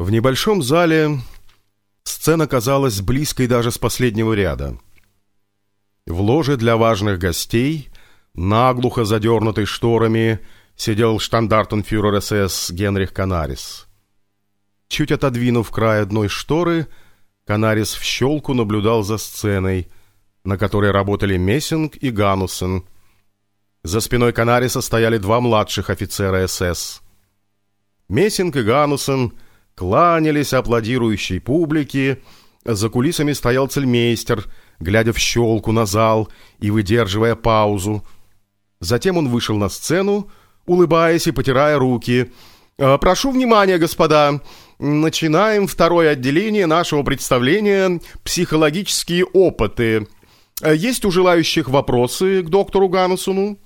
В небольшом зале сцена казалась близкой даже с последнего ряда. В ложе для важных гостей, наглухо задернутой шторами, сидел штандартенфюрер СС Генрих Канарис. Чуть отодвинув край одной шторы, Канарис в щелку наблюдал за сценой, на которой работали Мессинг и Ганусен. За спиной Канариса стояли два младших офицера СС. Мессинг и Ганусен — кланялись аплодирующей публике, за кулисами стоял цельмейстер, глядя в щелку на зал и выдерживая паузу. Затем он вышел на сцену, улыбаясь и потирая руки. «Э, «Прошу внимания, господа! Начинаем второе отделение нашего представления «Психологические опыты». Э, есть у желающих вопросы к доктору Ганнесону?»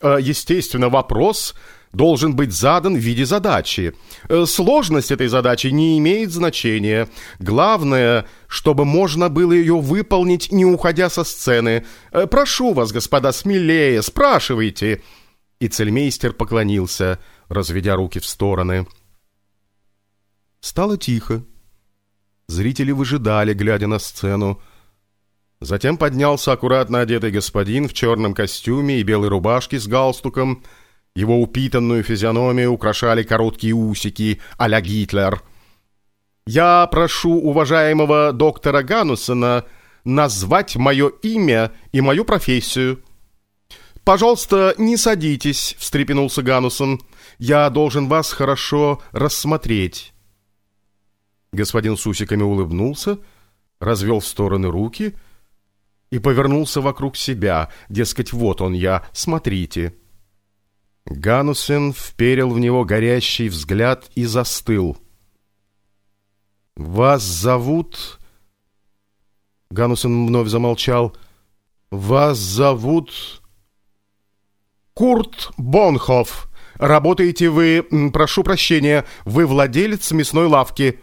Э, Естественно, вопрос должен быть задан в виде задачи. Э, сложность этой задачи не имеет значения. Главное, чтобы можно было ее выполнить, не уходя со сцены. Э, прошу вас, господа, смелее, спрашивайте. И цельмейстер поклонился, разведя руки в стороны. Стало тихо. Зрители выжидали, глядя на сцену. Затем поднялся аккуратно одетый господин в черном костюме и белой рубашке с галстуком — его упитанную физиономию украшали короткие усики а-ля Гитлер. «Я прошу уважаемого доктора Ганнусона назвать мое имя и мою профессию». «Пожалуйста, не садитесь», — встрепенулся Ганнусон. «Я должен вас хорошо рассмотреть». Господин с усиками улыбнулся, развел в стороны руки и повернулся вокруг себя, дескать, вот он я, смотрите. Ганусен вперил в него горящий взгляд и застыл. «Вас зовут...» Ганусен вновь замолчал. «Вас зовут...» «Курт Бонхоф. Работаете вы... Прошу прощения, вы владелец мясной лавки».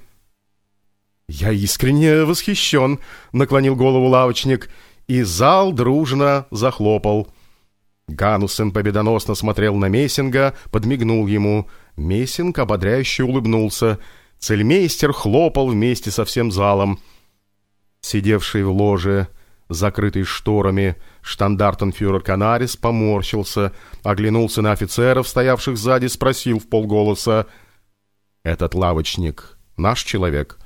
«Я искренне восхищен», — наклонил голову лавочник, и зал дружно захлопал. Ганусен победоносно смотрел на Мессинга, подмигнул ему. Мессинг ободряюще улыбнулся. Цельмейстер хлопал вместе со всем залом. Сидевший в ложе, закрытый шторами, штандартенфюрер Канарис поморщился, оглянулся на офицеров, стоявших сзади, спросил в полголоса. «Этот лавочник наш человек?»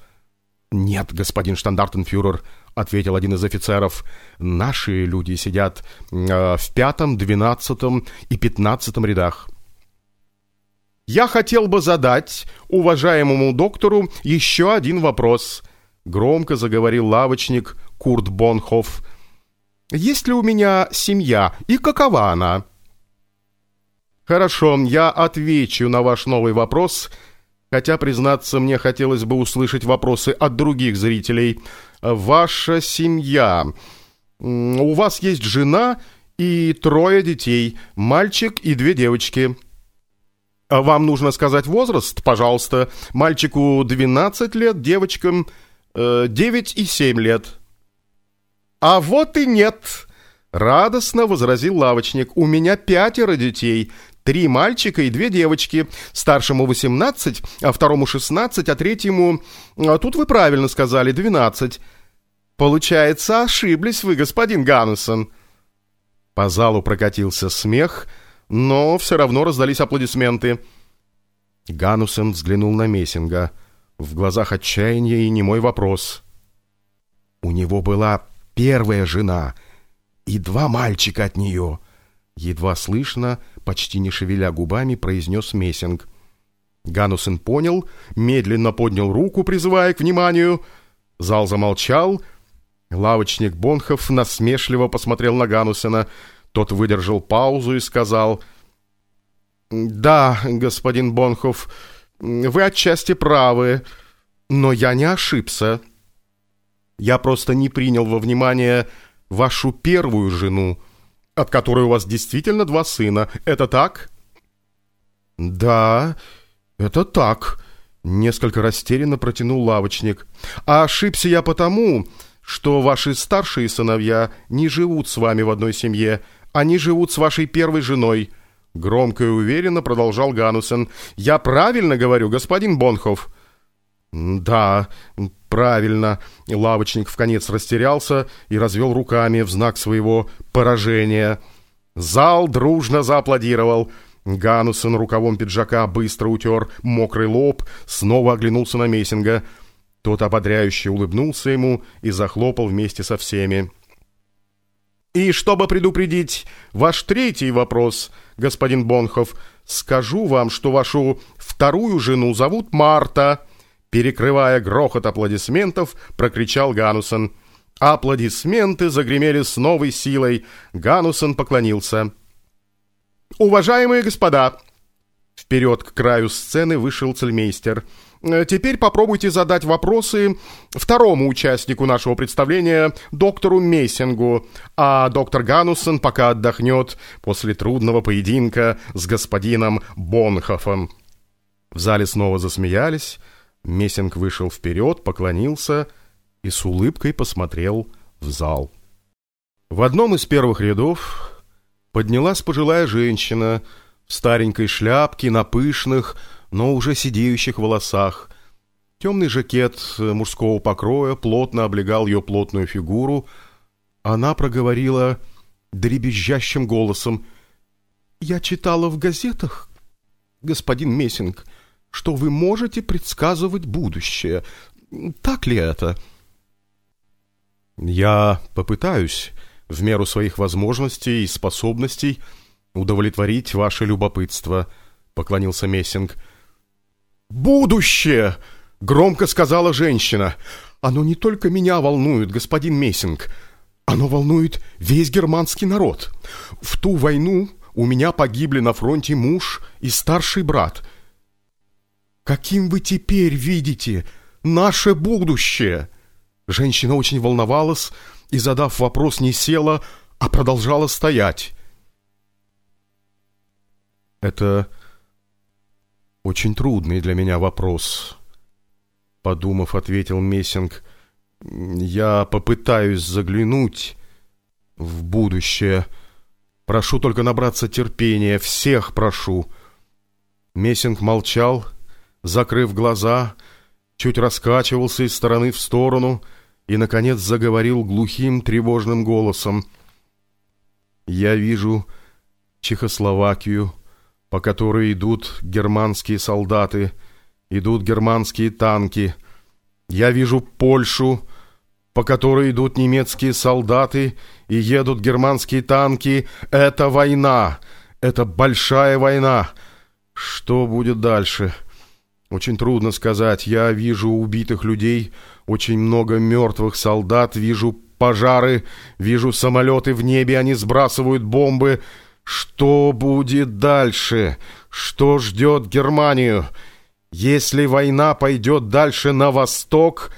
«Нет, господин штандартенфюрер», — ответил один из офицеров. «Наши люди сидят э, в пятом, двенадцатом и пятнадцатом рядах». «Я хотел бы задать уважаемому доктору еще один вопрос», — громко заговорил лавочник Курт Бонхоф. «Есть ли у меня семья и какова она?» «Хорошо, я отвечу на ваш новый вопрос», — Хотя, признаться, мне хотелось бы услышать вопросы от других зрителей. Ваша семья. У вас есть жена и трое детей, мальчик и две девочки. Вам нужно сказать возраст, пожалуйста. Мальчику 12 лет, девочкам 9 и 7 лет. А вот и нет, радостно возразил лавочник. У меня пятеро детей, Три мальчика и две девочки. Старшему 18, а второму 16, а третьему... А тут вы правильно сказали, 12. Получается, ошиблись вы, господин Ганнесон. По залу прокатился смех, но все равно раздались аплодисменты. Ганнусен взглянул на Мессинга. В глазах отчаяние и немой вопрос. У него была первая жена и два мальчика от нее — Едва слышно, почти не шевеля губами, произнес Мессинг. Ганусен понял, медленно поднял руку, призывая к вниманию. Зал замолчал. Лавочник Бонхов насмешливо посмотрел на Ганусена. Тот выдержал паузу и сказал... «Да, господин Бонхов, вы отчасти правы, но я не ошибся. Я просто не принял во внимание вашу первую жену, от которой у вас действительно два сына. Это так?» «Да, это так», — несколько растерянно протянул лавочник. «А ошибся я потому, что ваши старшие сыновья не живут с вами в одной семье. Они живут с вашей первой женой». Громко и уверенно продолжал Ганусен. «Я правильно говорю, господин Бонхов?» «Да, правильно». Лавочник в конец растерялся и развел руками в знак своего поражения. Зал дружно зааплодировал. Ганусон рукавом пиджака быстро утер мокрый лоб, снова оглянулся на Мессинга. Тот ободряюще улыбнулся ему и захлопал вместе со всеми. «И чтобы предупредить ваш третий вопрос, господин Бонхов, скажу вам, что вашу вторую жену зовут Марта». Перекрывая грохот аплодисментов, прокричал Ганусон. Аплодисменты загремели с новой силой. Ганусон поклонился. «Уважаемые господа!» Вперед к краю сцены вышел цельмейстер. «Э, «Теперь попробуйте задать вопросы второму участнику нашего представления, доктору Мессингу, а доктор Ганусон пока отдохнет после трудного поединка с господином Бонхофом». В зале снова засмеялись. Мессинг вышел вперед, поклонился и с улыбкой посмотрел в зал. В одном из первых рядов поднялась пожилая женщина в старенькой шляпке, на пышных, но уже сидеющих волосах. Темный жакет мужского покроя плотно облегал ее плотную фигуру. Она проговорила дребезжащим голосом. «Я читала в газетах, господин Мессинг, что вы можете предсказывать будущее. Так ли это?» «Я попытаюсь, в меру своих возможностей и способностей, удовлетворить ваше любопытство», — поклонился Мессинг. «Будущее!» — громко сказала женщина. «Оно не только меня волнует, господин Мессинг. Оно волнует весь германский народ. В ту войну у меня погибли на фронте муж и старший брат. Каким вы теперь видите наше будущее?» Женщина очень волновалась и, задав вопрос, не села, а продолжала стоять. «Это очень трудный для меня вопрос», — подумав, ответил Мессинг. «Я попытаюсь заглянуть в будущее. Прошу только набраться терпения, всех прошу». Мессинг молчал, закрыв глаза, чуть раскачивался из стороны в сторону — и, наконец, заговорил глухим тревожным голосом. «Я вижу Чехословакию, по которой идут германские солдаты, идут германские танки. Я вижу Польшу, по которой идут немецкие солдаты и едут германские танки. Это война, это большая война. Что будет дальше?» Очень трудно сказать. Я вижу убитых людей, очень много мертвых солдат, вижу пожары, вижу самолеты в небе, они сбрасывают бомбы. Что будет дальше? Что ждет Германию? Если война пойдет дальше на восток,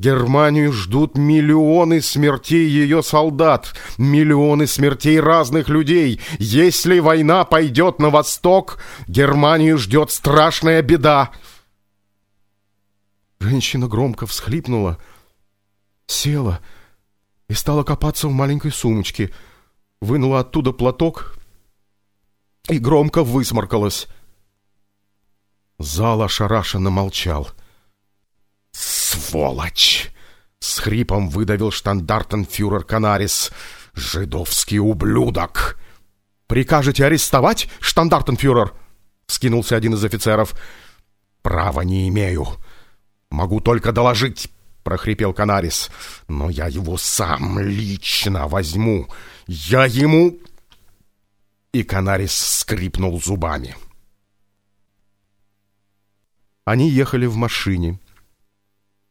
Германию ждут миллионы смертей ее солдат, миллионы смертей разных людей. Если война пойдет на восток, Германию ждет страшная беда. Женщина громко всхлипнула, села и стала копаться в маленькой сумочке, вынула оттуда платок и громко высморкалась. Зал ошарашенно молчал. «Сволочь!» — с хрипом выдавил штандартенфюрер Канарис. «Жидовский ублюдок!» «Прикажете арестовать, штандартенфюрер?» — скинулся один из офицеров. «Права не имею. «Могу только доложить», — прохрипел Канарис. «Но я его сам лично возьму. Я ему...» И Канарис скрипнул зубами. Они ехали в машине.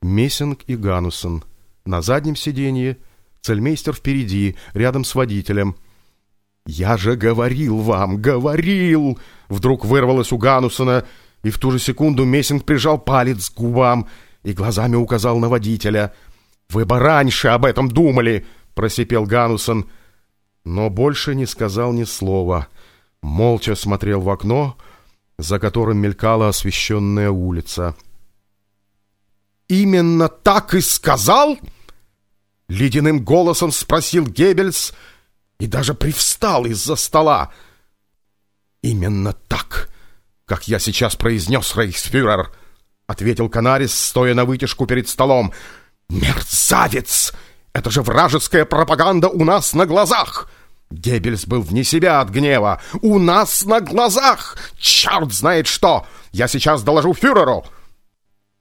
Мессинг и Ганусон. На заднем сиденье, цельмейстер впереди, рядом с водителем. «Я же говорил вам, говорил!» Вдруг вырвалось у Ганусона — и в ту же секунду Мессинг прижал палец к губам и глазами указал на водителя. «Вы бы раньше об этом думали!» — просипел Ганусон, но больше не сказал ни слова. Молча смотрел в окно, за которым мелькала освещенная улица. «Именно так и сказал?» — ледяным голосом спросил Геббельс и даже привстал из-за стола. «Именно так!» как я сейчас произнес, рейхсфюрер!» ответил Канарис, стоя на вытяжку перед столом. «Мерзавец! Это же вражеская пропаганда у нас на глазах!» Геббельс был вне себя от гнева. «У нас на глазах! Черт знает что! Я сейчас доложу фюреру!»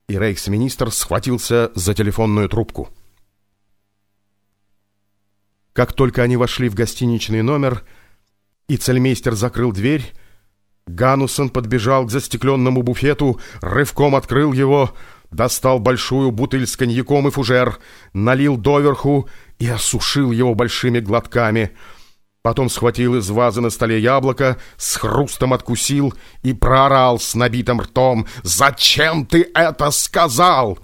И рейхсминистр схватился за телефонную трубку. Как только они вошли в гостиничный номер, и цельмейстер закрыл дверь, Ганусон подбежал к застекленному буфету, рывком открыл его, достал большую бутыль с коньяком и фужер, налил доверху и осушил его большими глотками. Потом схватил из вазы на столе яблоко, с хрустом откусил и проорал с набитым ртом «Зачем ты это сказал?»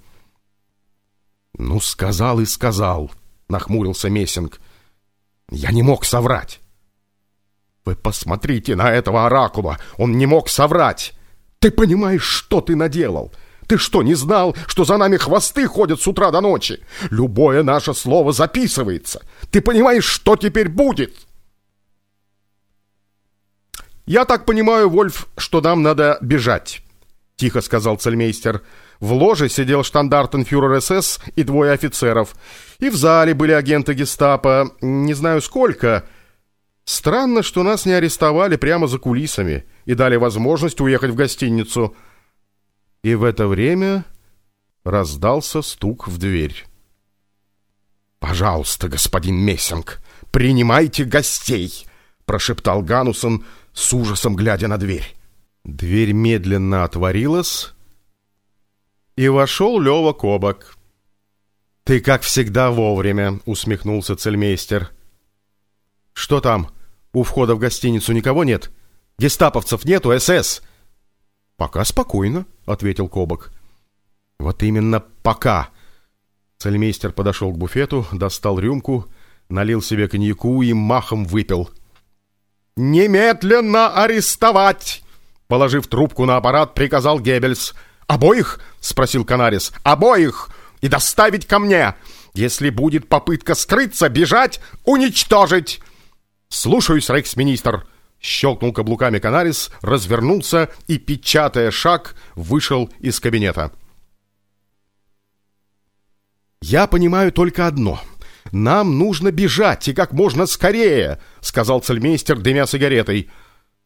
«Ну, сказал и сказал», — нахмурился Мессинг. «Я не мог соврать». Вы посмотрите на этого оракула, он не мог соврать. Ты понимаешь, что ты наделал? Ты что, не знал, что за нами хвосты ходят с утра до ночи? Любое наше слово записывается. Ты понимаешь, что теперь будет? Я так понимаю, Вольф, что нам надо бежать, тихо сказал цельмейстер. В ложе сидел штандартенфюрер СС и двое офицеров. И в зале были агенты гестапо, не знаю сколько, Странно, что нас не арестовали прямо за кулисами и дали возможность уехать в гостиницу. И в это время раздался стук в дверь. «Пожалуйста, господин Мессинг, принимайте гостей!» — прошептал Ганусон, с ужасом глядя на дверь. Дверь медленно отворилась, и вошел Лева Кобок. «Ты, как всегда, вовремя», — усмехнулся цельмейстер. «Что там? У входа в гостиницу никого нет? Гестаповцев нету, СС?» «Пока спокойно», — ответил Кобок. «Вот именно пока». Цельмейстер подошел к буфету, достал рюмку, налил себе коньяку и махом выпил. «Немедленно арестовать!» Положив трубку на аппарат, приказал Геббельс. «Обоих?» — спросил Канарис. «Обоих! И доставить ко мне! Если будет попытка скрыться, бежать, уничтожить!» «Слушаюсь, рейхсминистр!» Щелкнул каблуками Канарис, развернулся и, печатая шаг, вышел из кабинета. «Я понимаю только одно. Нам нужно бежать, и как можно скорее!» — сказал цельмейстер, дымя сигаретой.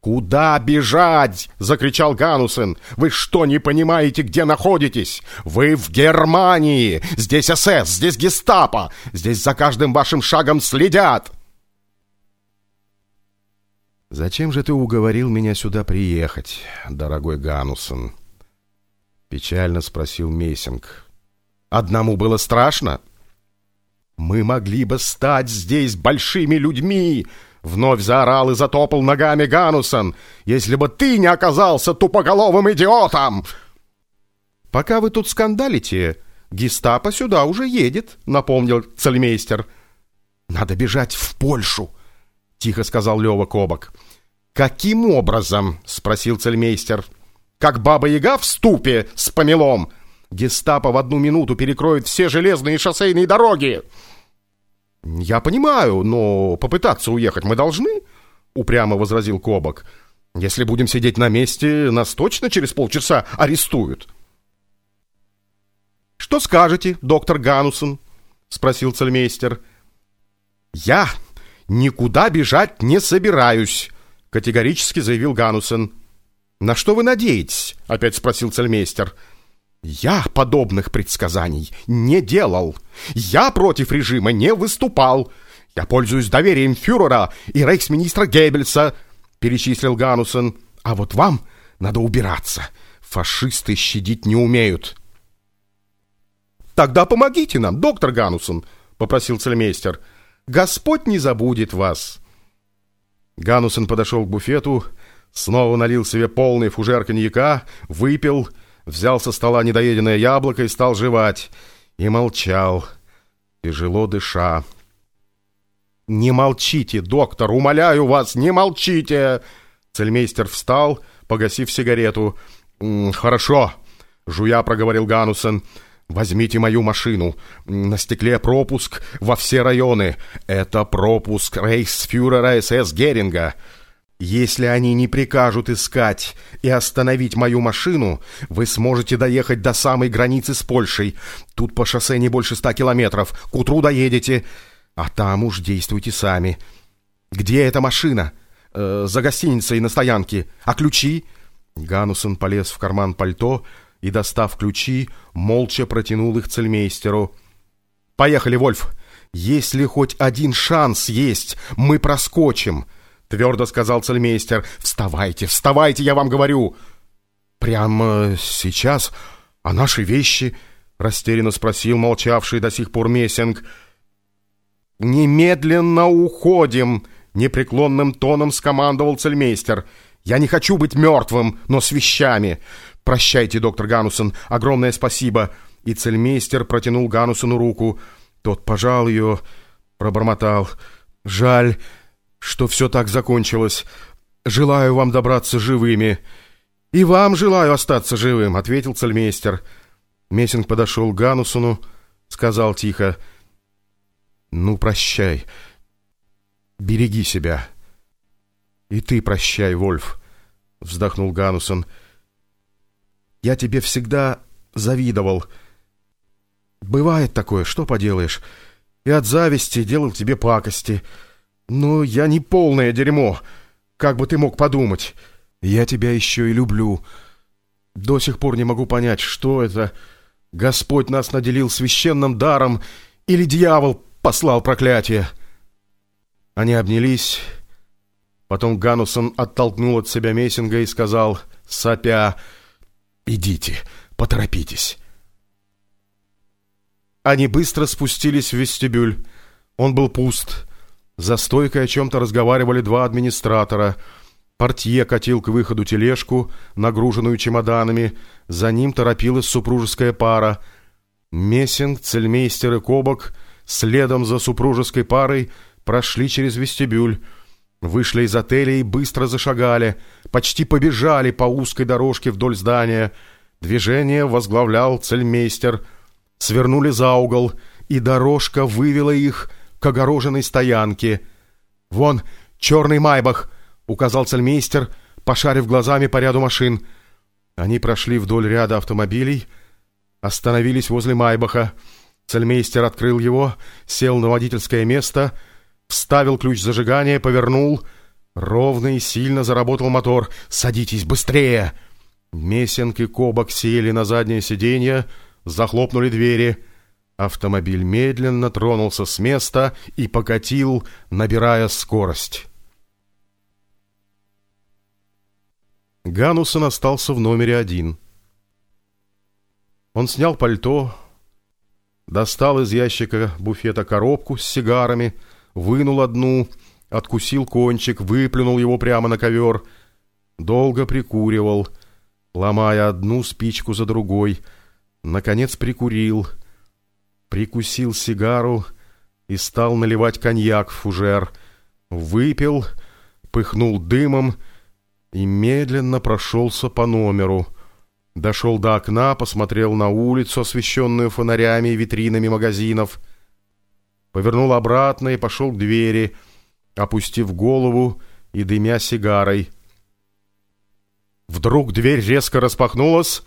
«Куда бежать?» — закричал Ганусен. «Вы что, не понимаете, где находитесь? Вы в Германии! Здесь СС, здесь гестапо! Здесь за каждым вашим шагом следят!» «Зачем же ты уговорил меня сюда приехать, дорогой Ганусон?» Печально спросил Мессинг. «Одному было страшно?» «Мы могли бы стать здесь большими людьми!» Вновь заорал и затопал ногами Ганусон. «Если бы ты не оказался тупоголовым идиотом!» «Пока вы тут скандалите, гестапо сюда уже едет», — напомнил цельмейстер. «Надо бежать в Польшу», — тихо сказал Лева Кобок. «Каким образом?» — спросил цельмейстер. «Как баба-яга в ступе с помелом. Гестапо в одну минуту перекроет все железные шоссейные дороги». «Я понимаю, но попытаться уехать мы должны», — упрямо возразил Кобок. «Если будем сидеть на месте, нас точно через полчаса арестуют». «Что скажете, доктор Ганусон?» — спросил цельмейстер. «Я никуда бежать не собираюсь», — категорически заявил Ганусен. «На что вы надеетесь?» — опять спросил цельмейстер. «Я подобных предсказаний не делал. Я против режима не выступал. Я пользуюсь доверием фюрера и рейхсминистра Геббельса», — перечислил Ганусен. «А вот вам надо убираться. Фашисты щадить не умеют». «Тогда помогите нам, доктор Ганусен», — попросил цельмейстер. «Господь не забудет вас». Ганусен подошел к буфету, снова налил себе полный фужер коньяка, выпил, взял со стола недоеденное яблоко и стал жевать. И молчал, тяжело дыша. «Не молчите, доктор, умоляю вас, не молчите!» Цельмейстер встал, погасив сигарету. «Хорошо», — жуя проговорил Ганусен. Возьмите мою машину. На стекле пропуск во все районы. Это пропуск рейхсфюрера СС Геринга. Если они не прикажут искать и остановить мою машину, вы сможете доехать до самой границы с Польшей. Тут по шоссе не больше ста километров. К утру доедете, а там уж действуйте сами. Где эта машина? Э, за гостиницей на стоянке. А ключи? Ганусон полез в карман пальто и, достав ключи, молча протянул их цельмейстеру. «Поехали, Вольф! Если хоть один шанс есть, мы проскочим!» — твердо сказал цельмейстер. «Вставайте, вставайте, я вам говорю!» «Прямо сейчас? А наши вещи?» — растерянно спросил молчавший до сих пор Мессинг. «Немедленно уходим!» — непреклонным тоном скомандовал цельмейстер. «Я не хочу быть мертвым, но с вещами. Прощайте, доктор Ганусон, огромное спасибо!» И цельмейстер протянул Ганусону руку. Тот пожал ее, пробормотал. «Жаль, что все так закончилось. Желаю вам добраться живыми». «И вам желаю остаться живым», — ответил цельмейстер. Мессинг подошел к Ганусону, сказал тихо. «Ну, прощай. Береги себя». «И ты прощай, Вольф», — вздохнул Ганусон. «Я тебе всегда завидовал. Бывает такое, что поделаешь. И от зависти делал тебе пакости». «Но я не полное дерьмо, как бы ты мог подумать. Я тебя еще и люблю. До сих пор не могу понять, что это. Господь нас наделил священным даром или дьявол послал проклятие?» Они обнялись. Потом Ганусон оттолкнул от себя Мессинга и сказал, сопя, «Идите, поторопитесь». Они быстро спустились в вестибюль. Он был пуст. За стойкой о чем-то разговаривали два администратора. Портье катил к выходу тележку, нагруженную чемоданами. За ним торопилась супружеская пара. Мессинг, цельмейстер и Кобок следом за супружеской парой прошли через вестибюль. Вышли из отеля и быстро зашагали, почти побежали по узкой дорожке вдоль здания. Движение возглавлял цельмейстер. Свернули за угол, и дорожка вывела их к огороженной стоянке. «Вон, черный майбах!» — указал цельмейстер, пошарив глазами по ряду машин. Они прошли вдоль ряда автомобилей, остановились возле майбаха. Цельмейстер открыл его, сел на водительское место, вставил ключ зажигания, повернул. Ровно и сильно заработал мотор. «Садитесь быстрее!» Месенк и Кобок сели на заднее сиденье, захлопнули двери — Автомобиль медленно тронулся с места и покатил, набирая скорость. Ганусон остался в номере один. Он снял пальто, достал из ящика буфета коробку с сигарами, вынул одну, откусил кончик, выплюнул его прямо на ковер, долго прикуривал, ломая одну спичку за другой, наконец прикурил — прикусил сигару и стал наливать коньяк в фужер. Выпил, пыхнул дымом и медленно прошелся по номеру. Дошел до окна, посмотрел на улицу, освещенную фонарями и витринами магазинов. Повернул обратно и пошел к двери, опустив голову и дымя сигарой. Вдруг дверь резко распахнулась,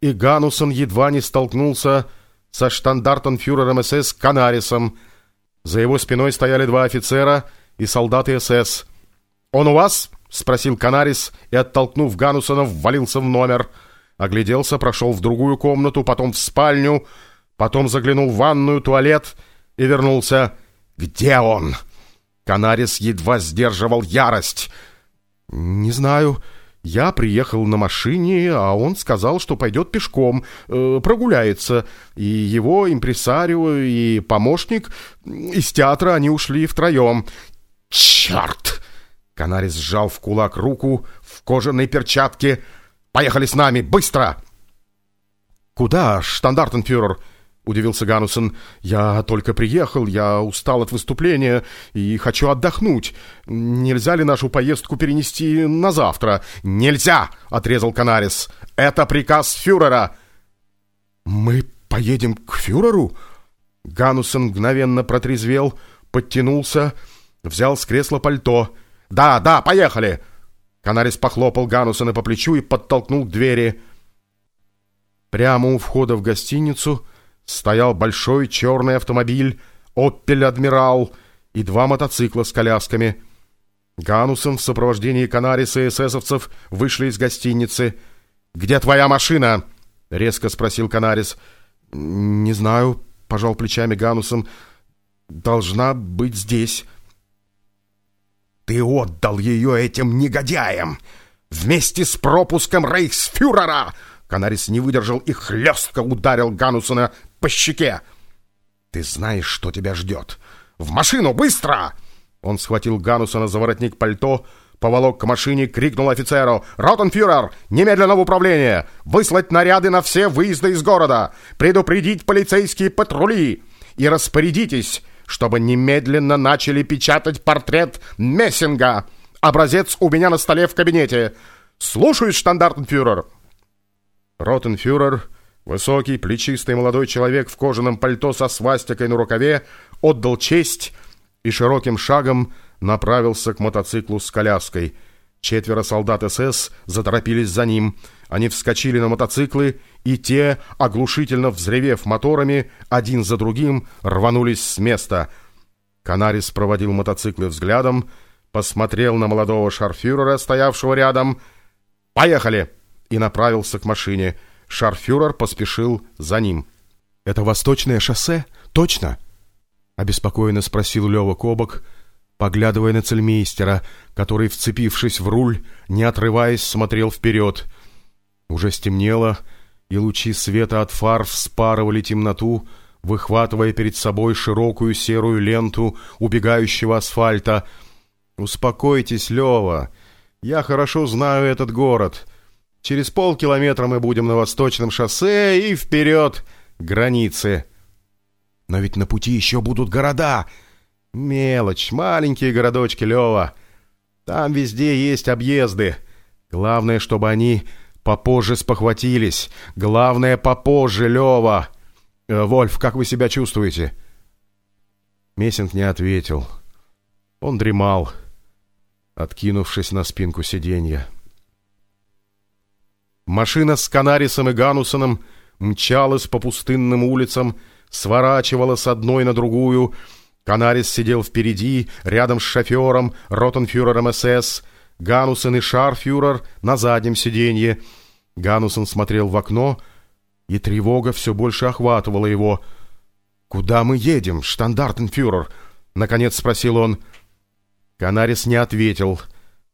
и Ганусон едва не столкнулся со штандартенфюрером СС Канарисом. За его спиной стояли два офицера и солдаты СС. «Он у вас?» — спросил Канарис и, оттолкнув Ганусона, ввалился в номер. Огляделся, прошел в другую комнату, потом в спальню, потом заглянул в ванную, туалет и вернулся. «Где он?» Канарис едва сдерживал ярость. «Не знаю». Я приехал на машине, а он сказал, что пойдет пешком, э, прогуляется. И его импресарио и помощник из театра они ушли втроем. «Черт!» Канарис сжал в кулак руку в кожаной перчатке. «Поехали с нами! Быстро!» «Куда, штандартенфюрер?» — удивился Ганусон. «Я только приехал, я устал от выступления и хочу отдохнуть. Нельзя ли нашу поездку перенести на завтра?» «Нельзя!» — отрезал Канарис. «Это приказ фюрера!» «Мы поедем к фюреру?» Ганусон мгновенно протрезвел, подтянулся, взял с кресла пальто. «Да, да, поехали!» Канарис похлопал Ганусона по плечу и подтолкнул к двери. Прямо у входа в гостиницу стоял большой черный автомобиль «Оппель Адмирал» и два мотоцикла с колясками. Ганусон в сопровождении Канариса и эсэсовцев вышли из гостиницы. «Где твоя машина?» — резко спросил Канарис. «Не знаю», — пожал плечами Ганусон. «Должна быть здесь». «Ты отдал ее этим негодяям! Вместе с пропуском рейхсфюрера!» Канарис не выдержал и хлестко ударил Ганусона по щеке. «Ты знаешь, что тебя ждет! В машину, быстро!» Он схватил Ганусона за воротник пальто, поволок к машине, крикнул офицеру «Ротенфюрер! Немедленно в управление! Выслать наряды на все выезды из города! Предупредить полицейские патрули! И распорядитесь, чтобы немедленно начали печатать портрет Мессинга! Образец у меня на столе в кабинете! Слушаюсь, штандартенфюрер!» Ротенфюрер, высокий, плечистый молодой человек в кожаном пальто со свастикой на рукаве, отдал честь и широким шагом направился к мотоциклу с коляской. Четверо солдат СС заторопились за ним. Они вскочили на мотоциклы, и те, оглушительно взревев моторами, один за другим рванулись с места. Канарис проводил мотоциклы взглядом, посмотрел на молодого шарфюрера, стоявшего рядом. «Поехали!» и направился к машине. Шарфюрер поспешил за ним. «Это восточное шоссе? Точно?» Обеспокоенно спросил Лёва Кобок, поглядывая на цельмейстера, который, вцепившись в руль, не отрываясь, смотрел вперед. Уже стемнело, и лучи света от фар вспарывали темноту, выхватывая перед собой широкую серую ленту убегающего асфальта. «Успокойтесь, Лёва, я хорошо знаю этот город. Через полкилометра мы будем на восточном шоссе и вперед к границе». Но ведь на пути еще будут города. Мелочь, маленькие городочки, Лева. Там везде есть объезды. Главное, чтобы они попозже спохватились. Главное, попозже, Лева. Э, Вольф, как вы себя чувствуете? Мессинг не ответил. Он дремал, откинувшись на спинку сиденья. Машина с Канарисом и Ганусоном мчалась по пустынным улицам, сворачивала с одной на другую. Канарис сидел впереди, рядом с шофером, ротенфюрером СС, Ганусен и Шарфюрер на заднем сиденье. Ганусен смотрел в окно, и тревога все больше охватывала его. «Куда мы едем, штандартенфюрер?» — наконец спросил он. Канарис не ответил,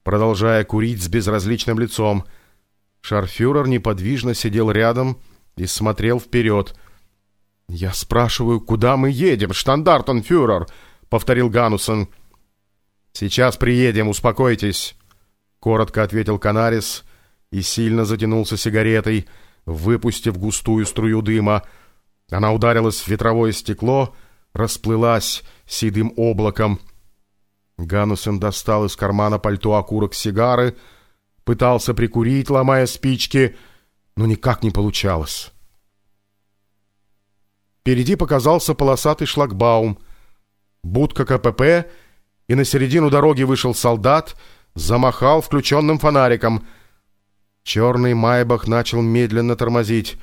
продолжая курить с безразличным лицом. Шарфюрер неподвижно сидел рядом и смотрел вперед — «Я спрашиваю, куда мы едем, штандартенфюрер?» — повторил Ганусон. «Сейчас приедем, успокойтесь», — коротко ответил Канарис и сильно затянулся сигаретой, выпустив густую струю дыма. Она ударилась в ветровое стекло, расплылась седым облаком. Ганусон достал из кармана пальто окурок сигары, пытался прикурить, ломая спички, но никак не получалось. Впереди показался полосатый шлагбаум. Будка КПП, и на середину дороги вышел солдат, замахал включенным фонариком. Черный Майбах начал медленно тормозить.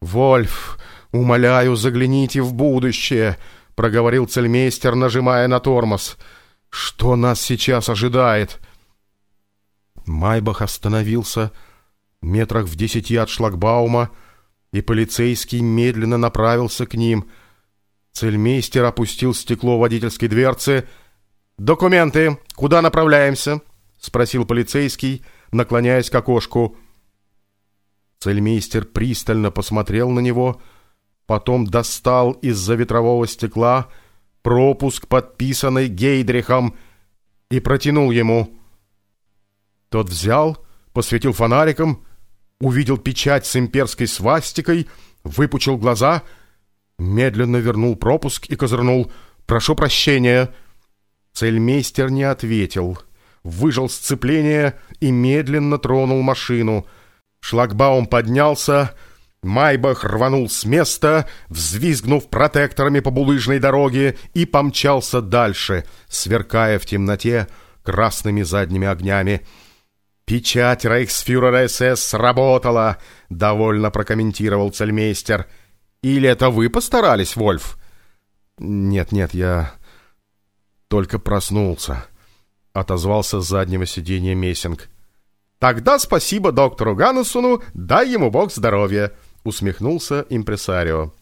«Вольф, умоляю, загляните в будущее», — проговорил цельмейстер, нажимая на тормоз. «Что нас сейчас ожидает?» Майбах остановился метрах в десяти от шлагбаума, и полицейский медленно направился к ним. Цельмейстер опустил стекло водительской дверцы. «Документы! Куда направляемся?» — спросил полицейский, наклоняясь к окошку. Цельмейстер пристально посмотрел на него, потом достал из-за ветрового стекла пропуск, подписанный Гейдрихом, и протянул ему. Тот взял, посветил фонариком — увидел печать с имперской свастикой, выпучил глаза, медленно вернул пропуск и козырнул «Прошу прощения». Цельмейстер не ответил, выжал сцепление и медленно тронул машину. Шлагбаум поднялся, Майбах рванул с места, взвизгнув протекторами по булыжной дороге, и помчался дальше, сверкая в темноте, красными задними огнями. «Печать рейхсфюрера СС сработала», — довольно прокомментировал цельмейстер. «Или это вы постарались, Вольф?» «Нет-нет, я только проснулся», — отозвался с заднего сиденья Мессинг. «Тогда спасибо доктору Ганнесону, дай ему бог здоровья», — усмехнулся импресарио.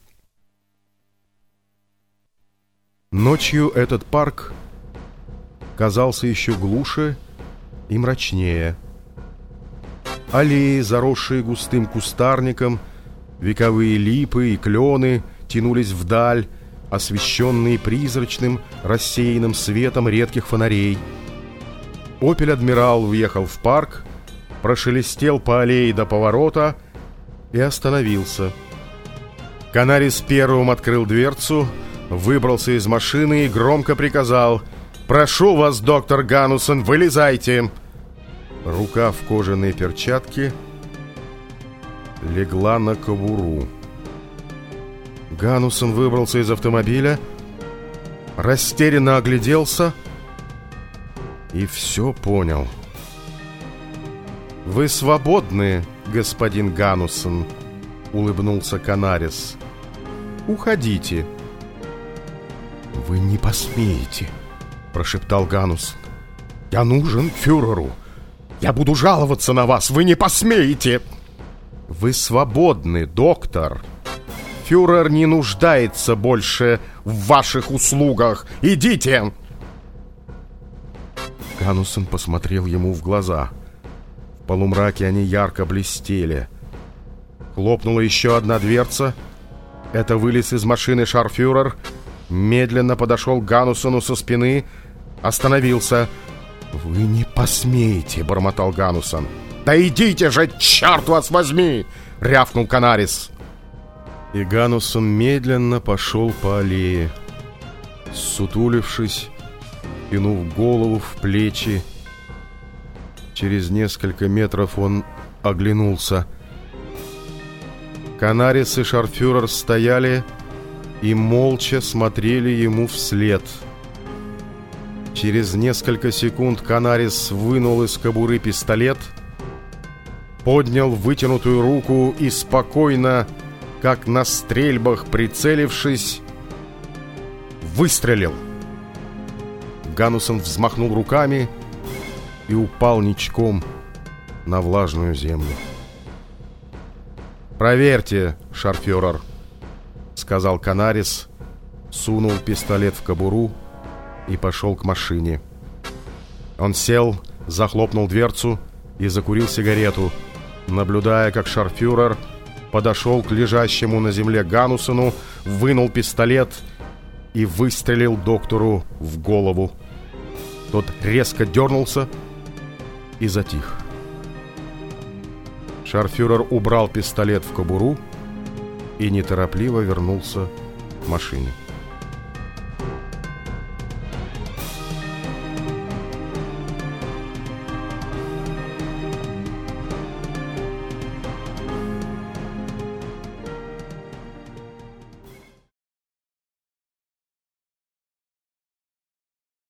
Ночью этот парк казался еще глуше и мрачнее. Аллеи, заросшие густым кустарником, вековые липы и клены тянулись вдаль, освещенные призрачным, рассеянным светом редких фонарей. «Опель Адмирал» въехал в парк, прошелестел по аллее до поворота и остановился. Канарис первым открыл дверцу — выбрался из машины и громко приказал «Прошу вас, доктор Ганусон, вылезайте!» Рука в кожаной перчатке легла на кобуру. Ганусон выбрался из автомобиля, растерянно огляделся и все понял. «Вы свободны, господин Ганусон», — улыбнулся Канарис. «Уходите». «Вы не посмеете», — прошептал Ганус. «Я нужен фюреру. Я буду жаловаться на вас. Вы не посмеете!» «Вы свободны, доктор. Фюрер не нуждается больше в ваших услугах. Идите!» Ганусен посмотрел ему в глаза. В полумраке они ярко блестели. Хлопнула еще одна дверца. Это вылез из машины шарфюрер — медленно подошел к Ганусону со спины, остановился. «Вы не посмеете!» — бормотал Ганусон. «Да идите же, черт вас возьми!» — рявкнул Канарис. И Ганусон медленно пошел по аллее, сутулившись, пинув голову в плечи. Через несколько метров он оглянулся. Канарис и Шарфюрер стояли и молча смотрели ему вслед. Через несколько секунд Канарис вынул из кобуры пистолет, поднял вытянутую руку и спокойно, как на стрельбах прицелившись, выстрелил. Ганусон взмахнул руками и упал ничком на влажную землю. «Проверьте, шарфюрер», сказал Канарис, сунул пистолет в кобуру и пошел к машине. Он сел, захлопнул дверцу и закурил сигарету, наблюдая, как шарфюрер подошел к лежащему на земле Ганусону, вынул пистолет и выстрелил доктору в голову. Тот резко дернулся и затих. Шарфюрер убрал пистолет в кобуру и неторопливо вернулся к машине.